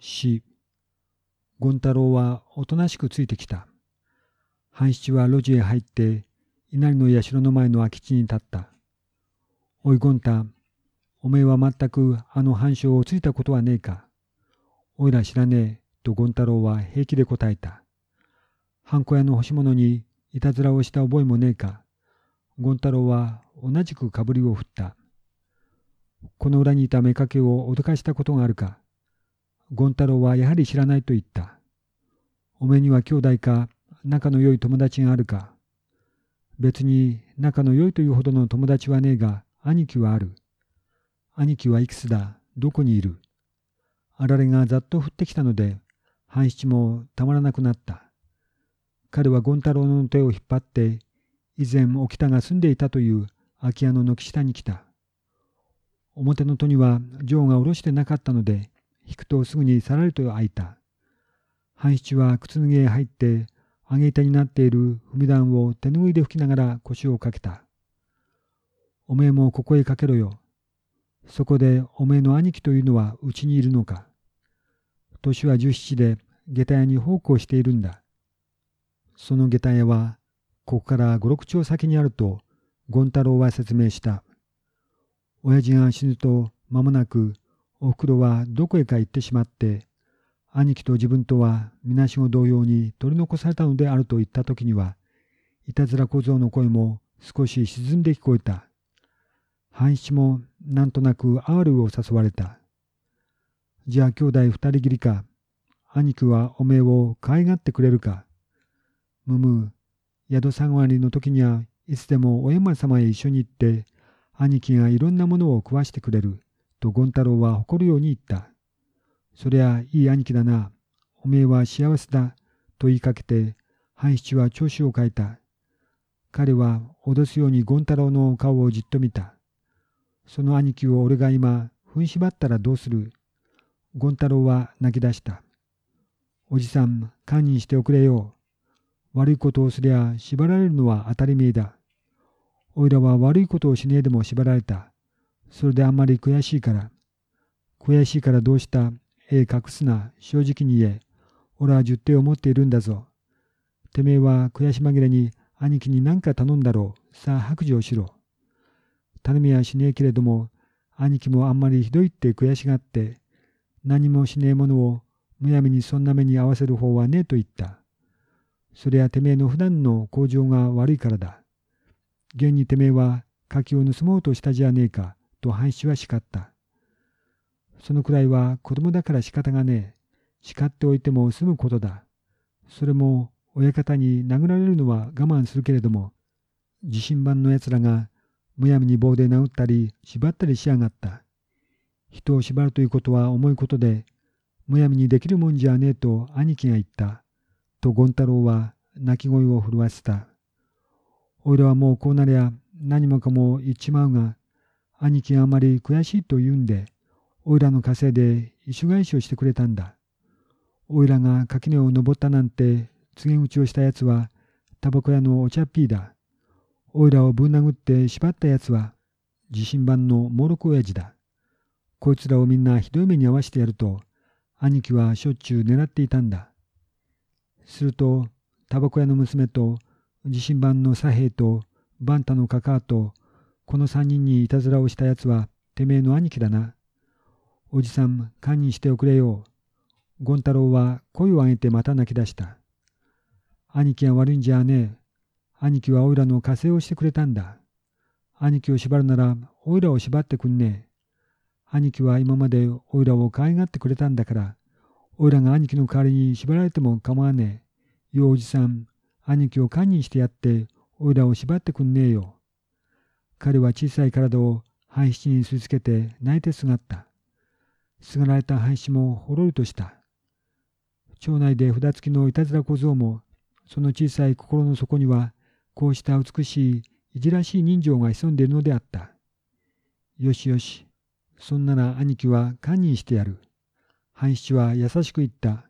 死。権太郎はおとなしくついてきた。半七は路地へ入って、稲荷の社の前の空き地に立った。おい権太、おめえは全くあの半章をついたことはねえか。おいら知らねえ、と権太郎は平気で答えた。ハンコ屋の干し物にいたずらをした覚えもねえか。権太郎は同じくかぶりを振った。この裏にいた妾を脅かしたことがあるか。権太郎はやはり知らないと言った。おめには兄弟か仲の良い友達があるか。別に仲の良いというほどの友達はねえが、兄貴はある。兄貴はいくつだどこにいるあられがざっと降ってきたので、半七もたまらなくなった。彼は権太郎の手を引っ張って、以前沖田が住んでいたという空き家の軒下に来た。表の戸には錠が下ろしてなかったので、引くとすぐにさらりと開いた。半七は靴脱ぎへ入って、上げ板になっている踏み段を手拭いで拭きながら腰をかけた。おめえもここへかけろよ。そこでおめえの兄貴というのはうちにいるのか。年は十七で下駄屋に奉公しているんだ。その下駄屋はここから五六丁先にあると権太郎は説明した。親父が死ぬと間もなくおふくろはどこへか行ってしまって兄貴と自分とは皆しご同様に取り残されたのであると言った時にはいたずら小僧の声も少し沈んで聞こえた。半七もなんとなく哀れを誘われた。じゃあ兄弟二人きりか。兄貴はおめえを可愛がってくれるか。むむ、宿下がりの時にはいつでもお山様へ一緒に行って、兄貴がいろんなものを食わしてくれる。と権太郎は誇るように言った。そりゃいい兄貴だな。おめえは幸せだ。と言いかけて、半七は調子を変えた。彼は脅すように権太郎の顔をじっと見た。その兄貴を俺が今、踏ん縛ったらどうする？権太郎は泣き出した。おじさん、堪忍しておくれよ。悪いことをすりゃ縛られるのは当たり前だ。おいらは悪いことをしねえでも縛られた。それであんまり悔しいから。悔しいからどうしたええ隠すな、正直に言え。俺は十手を持っているんだぞ。てめえは悔し紛れに兄貴に何か頼んだろう。さあ白状しろ。頼みはしねえけれども、兄貴もあんまりひどいって悔しがって、何もしねえものをむやみにそんな目に合わせる方はねえと言った。それはてめえの普段の向上が悪いからだ。現にてめえは柿を盗もうとしたじゃねえか、と半七は叱った。そのくらいは子供だから仕方がねえ。叱っておいても済むことだ。それも親方に殴られるのは我慢するけれども、地震版の奴らがむやみに棒で殴ったり縛ったりしやがった。人を縛るということは重いことで、むやみにできるもんじゃねえと兄貴が言った。と権太郎は泣き声を震わせた。おいらはもうこうなりゃ何もかも言っちまうが、兄貴があまり悔しいと言うんで、おいらの稼いで一緒返しをしてくれたんだ。おいらが垣根を登ったなんて告げ口をしたやつは、タバコ屋のお茶っぴーだ。おいらをぶん殴って縛ったやつは、地震版の猛録親父だ。こいつらをみんなひどい目に遭わしてやると、兄貴はしょっちゅう狙っていたんだ。すると、タバコ屋の娘と、地震版の左兵と、バンタのカカーと、この三人にいたずらをしたやつは、てめえの兄貴だな。おじさん、堪忍しておくれよ。権太郎は声を上げてまた泣き出した。兄貴が悪いんじゃねえ。兄貴はおいらの加勢をしてくれたんだ。兄貴を縛るなら、おいらを縛ってくんねえ。兄貴は今までおいらを可愛がってくれたんだから、おいらが兄貴の代わりに縛られても構わねえ。よおじさん、兄貴を堪忍してやって、おいらを縛ってくんねえよ。彼は小さい体を半七にすりつけて泣いてすがった。すがられた半七もほろりとした。町内で札付きのいたずら小僧も、その小さい心の底にはこうした美しい、いじらしい人情が潜んでいるのであった。よしよし、そんなら兄貴は堪忍してやる。半七は優しく言った。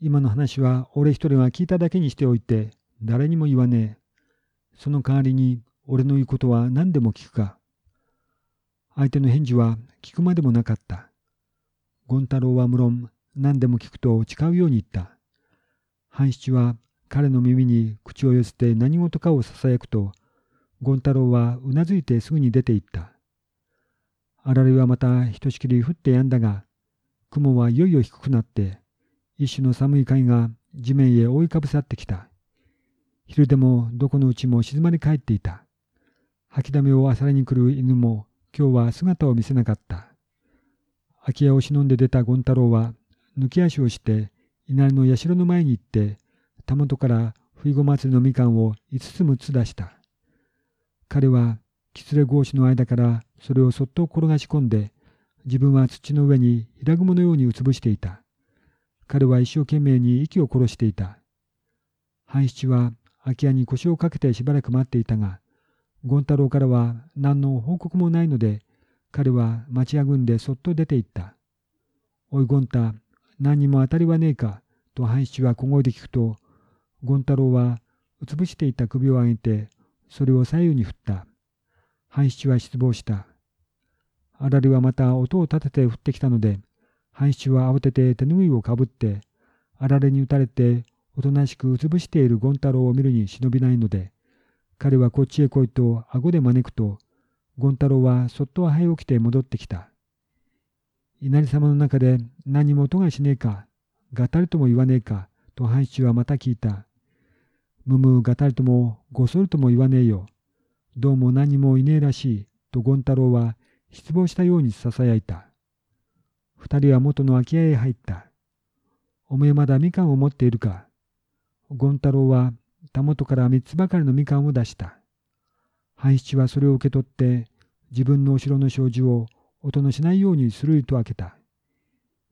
今の話は俺一人が聞いただけにしておいて、誰にも言わねえ。その代わりに俺の言うことは何でも聞くか。相手の返事は聞くまでもなかった。権太郎は無論、何でも聞くと誓うように言った。半七は彼の耳に口を寄せて何事かをささやくと、権太郎はうなずいてすぐに出て行った。あられはまたひとしきり降ってやんだが、雲はいよいよ低くなって、一種の寒い貝が地面へ覆いかぶさってきた。昼でもどこのうちも静まり返っていた。吐きだめをあさりに来る犬も今日は姿を見せなかった。空き家を忍んで出た権太郎は抜き足をして稲荷の社の前に行ってたもとから冬子祭りのみかんを5つ6つ出した。彼はきつれ格子の間からそれをそっと転がし込んで自分は土の上に平雲のようにうつぶしていた。彼は一生懸命に息を殺していた。半七は空き家に腰をかけてしばらく待っていたが、権太郎からは何の報告もないので、彼は待ちあぐんでそっと出て行った。おい、権太、何にも当たりはねえか、と半七は小声で聞くと、権太郎はうつぶしていた首を上げて、それを左右に振った。半七は失望した。あられはまた音を立てて降ってきたので、半七は慌てて手拭いをかぶって、あられに打たれておとなしくうつぶしている権太郎を見るに忍びないので、彼はこっちへ来いと顎で招くと、権太郎はそっと這い起きて戻ってきた。稲荷様の中で何も音がしねえか、がたりとも言わねえか、と半七はまた聞いた。むむがたりともごそるとも言わねえよ。どうも何もいねえらしい、と権太郎は失望したようにささやいた。二人は元の空き家へ入った。おめえまだみかんを持っているか。権太郎はたもとから三つばかりのみかんを出した。半七はそれを受け取って自分の後ろの障子を音のしないようにするりと開けた。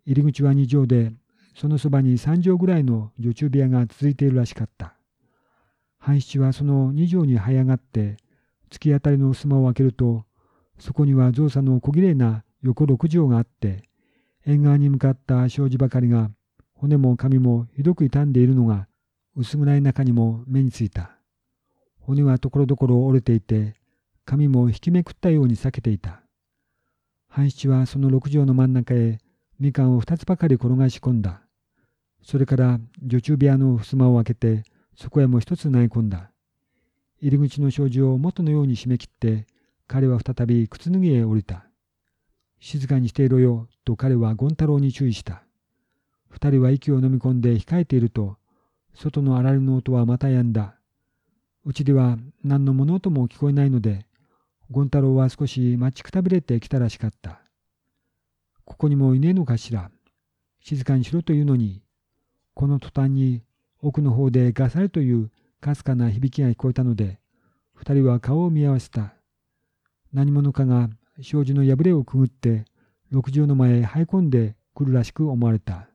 入り口は二畳で、そのそばに三畳ぐらいの女中部屋が続いているらしかった。半七はその二畳に這い上がって、突き当たりの襖を開けると、そこには造作の小綺麗な横六畳があって、縁側に向かった障子ばかりが、骨も髪もひどく傷んでいるのが、薄暗い中にも目についた。骨はところどころ折れていて、髪も引きめくったように裂けていた。半七はその六畳の真ん中へみかんを二つばかり転がし込んだ。それから女中部屋の襖を開けて、そこへも一つ投げ込んだ。入り口の障子を元のように締め切って、彼は再び靴脱ぎへ降りた。静かにしていろよ、と彼は権太郎に注意した。二人は息を飲み込んで控えていると、外のあられの音はまた止んだ。うちでは何の物音も聞こえないので、権太郎は少し待ちくたびれてきたらしかった。ここにもいねえのかしら。静かにしろというのに、この途端に奥の方でガサリというかすかな響きが聞こえたので、二人は顔を見合わせた。何者かが障子の破れをくぐって六畳の前へ這い込んでくるらしく思われた。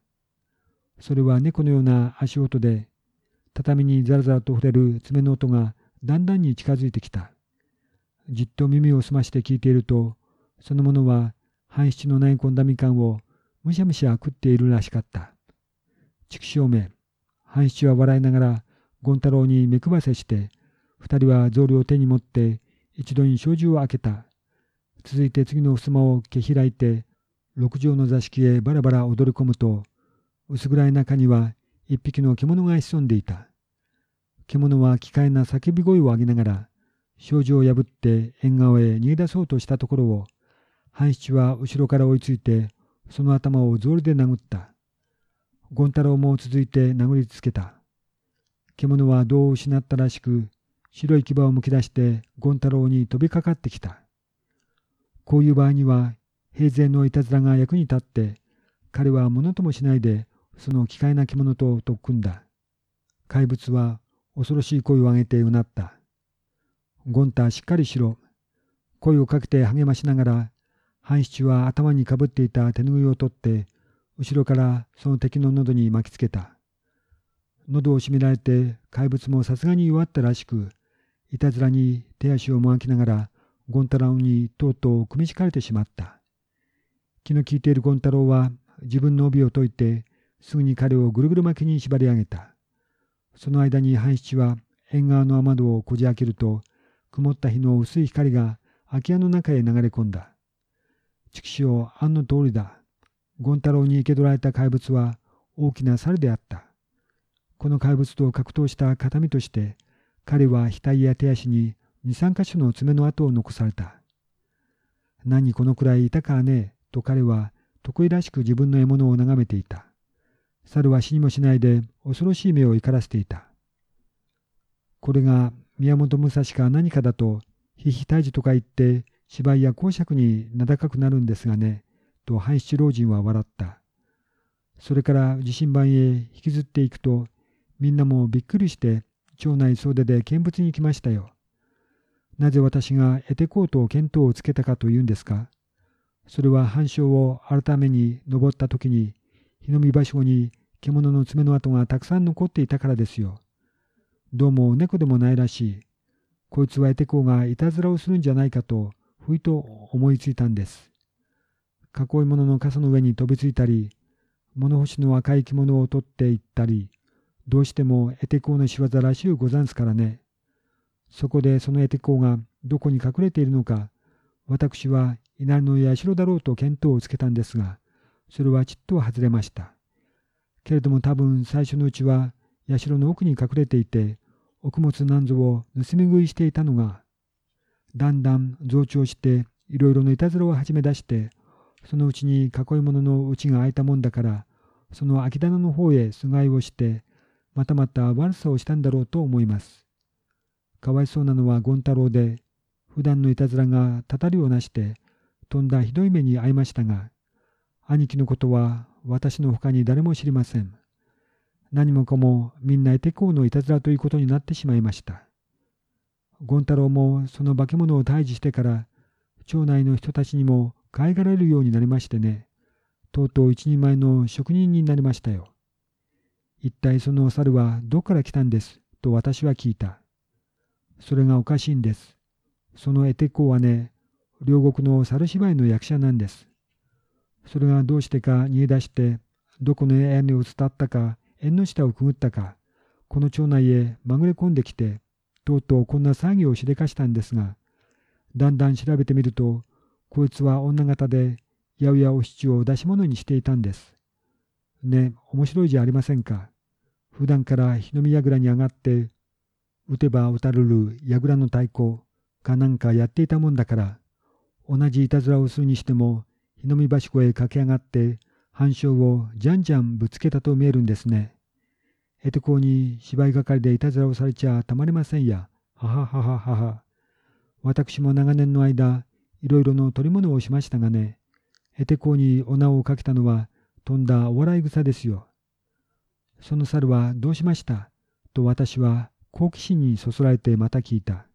それは猫のような足音で畳にザラザラと触れる爪の音がだんだんに近づいてきた。じっと耳を澄まして聞いているとその者は半七の投げ込んだみかんをむしゃむしゃ食っているらしかった。畜生め、半七は笑いながら権太郎に目配せして二人は草履を手に持って一度に障子を開けた。続いて次の襖を毛開いて、六畳の座敷へバラバラ踊り込むと、薄暗い中には一匹の獣が潜んでいた。獣は奇怪な叫び声を上げながら、障子を破って縁側へ逃げ出そうとしたところを、半七は後ろから追いついて、その頭を草履で殴った。権太郎も続いて殴りつけた。獣は胴を失ったらしく、白い牙をむき出して権太郎に飛びかかってきた。こういう場合には平然のいたずらが役に立って彼は物ともしないでその奇怪な獣と特訓だ。怪物は恐ろしい声を上げてうなった。ゴンタしっかりしろ。声をかけて励ましながら半七は頭にかぶっていた手拭いを取って後ろからその敵の喉に巻きつけた。喉を締められて怪物もさすがに弱ったらしくいたずらに手足をもがきながら、ゴン太郎にとうとう組み敷かれてしまった。気の利いているゴン太郎は自分の帯を解いて、すぐに彼をぐるぐる巻きに縛り上げた。その間に半七は縁側の雨戸をこじ開けると、曇った日の薄い光が空き家の中へ流れ込んだ。畜生、あんの通りだ。権太郎に生け取られた怪物は大きな猿であった。この怪物と格闘した形見として、彼は額や手足に二三箇所の爪の跡を残された。何このくらいいたかねえと彼は得意らしく自分の獲物を眺めていた。猿は死にもしないで恐ろしい目を光らせていた。これが宮本武蔵か何かだと、ひひ退治とか言って芝居や公爵に名高くなるんですがね、と半七老人は笑った。それから地震盤へ引きずっていくと、みんなもびっくりして町内総出で見物に来ましたよ。なぜ私がエテコートを見当をつけたかというんですかそれは半鐘を改めに登った時に、日の見場所に獣の爪の跡がたくさん残っていたからですよ。どうも猫でもないらしい。こいつはエテコがいたずらをするんじゃないかと、ふいと思いついたんです。囲い物の傘の上に飛びついたり、物干しの赤い着物を取っていったり、どうしてもエテコの仕業らしゅうござんすからね。そこでそのエテコがどこに隠れているのか、私は稲荷の社だろうと見当をつけたんですが、それはちっと外れました。けれども多分最初のうちは社の奥に隠れていて、穀物なんぞを盗み食いしていたのが、だんだん増長していろいろのいたずらを始め出して、そのうちに囲い物のうちが開いたもんだから、その空き棚の方へすがいをして、またまた悪さをしたんだろうと思います。かわいそうなのは権太郎で、普段のいたずらがたたりをなして、とんだひどい目に遭いましたが、兄貴のことは私の他に誰も知りません。何もかもみんなエテコーのいたずらということになってしまいました。権太郎もその化け物を退治してから、町内の人たちにも飼いがられるようになりましてね、とうとう一人前の職人になりましたよ。一体その猿はどこから来たんです？と私は聞いた。それがおかしいんです。そのエテコはね、両国の猿芝居の役者なんです。それがどうしてか逃げ出して、どこの屋根を伝ったか、縁の下をくぐったか、この町内へまぐれ込んできて、とうとうこんな騒ぎをしでかしたんですが、だんだん調べてみると、こいつは女方で、八百屋お七を出し物にしていたんです。ね、面白いじゃありませんか。普段から日の見櫓に上がって、打てば打たれる櫓の太鼓かなんかやっていたもんだから、同じいたずらをするにしても、日の見橋湖へ駆け上がって、反証をじゃんじゃんぶつけたと見えるんですね。へてこうに芝居係でいたずらをされちゃたまりませんや。はははははは。私も長年の間、いろいろの取り物をしましたがね、へてこうにお名をかけたのは、とんだお笑い草ですよ。その猿はどうしました？と私は好奇心にそそられてまた聞いた。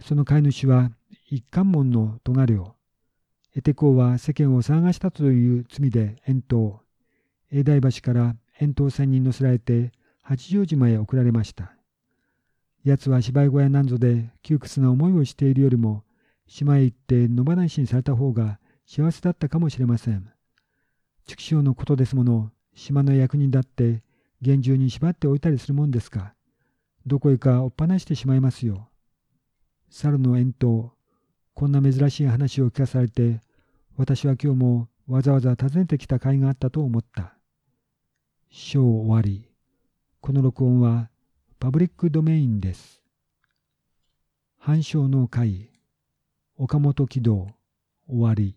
その飼い主は一貫門の咎領。エテコーは世間を騒がしたという罪で遠投。永代橋から遠投船に乗せられて八丈島へ送られました。奴は芝居小屋なんぞで窮屈な思いをしているよりも、島へ行って野放しにされた方が幸せだったかもしれません。畜生のことですもの、島の役人だって厳重に縛っておいたりするもんですか。どこへか追っ放してしまいますよ。猿の遠投、こんな珍しい話を聞かされて、私は今日もわざわざ訪ねてきた甲斐があったと思った。章終わり。この録音はパブリックドメインです。反証の会、岡本喜道、終わり。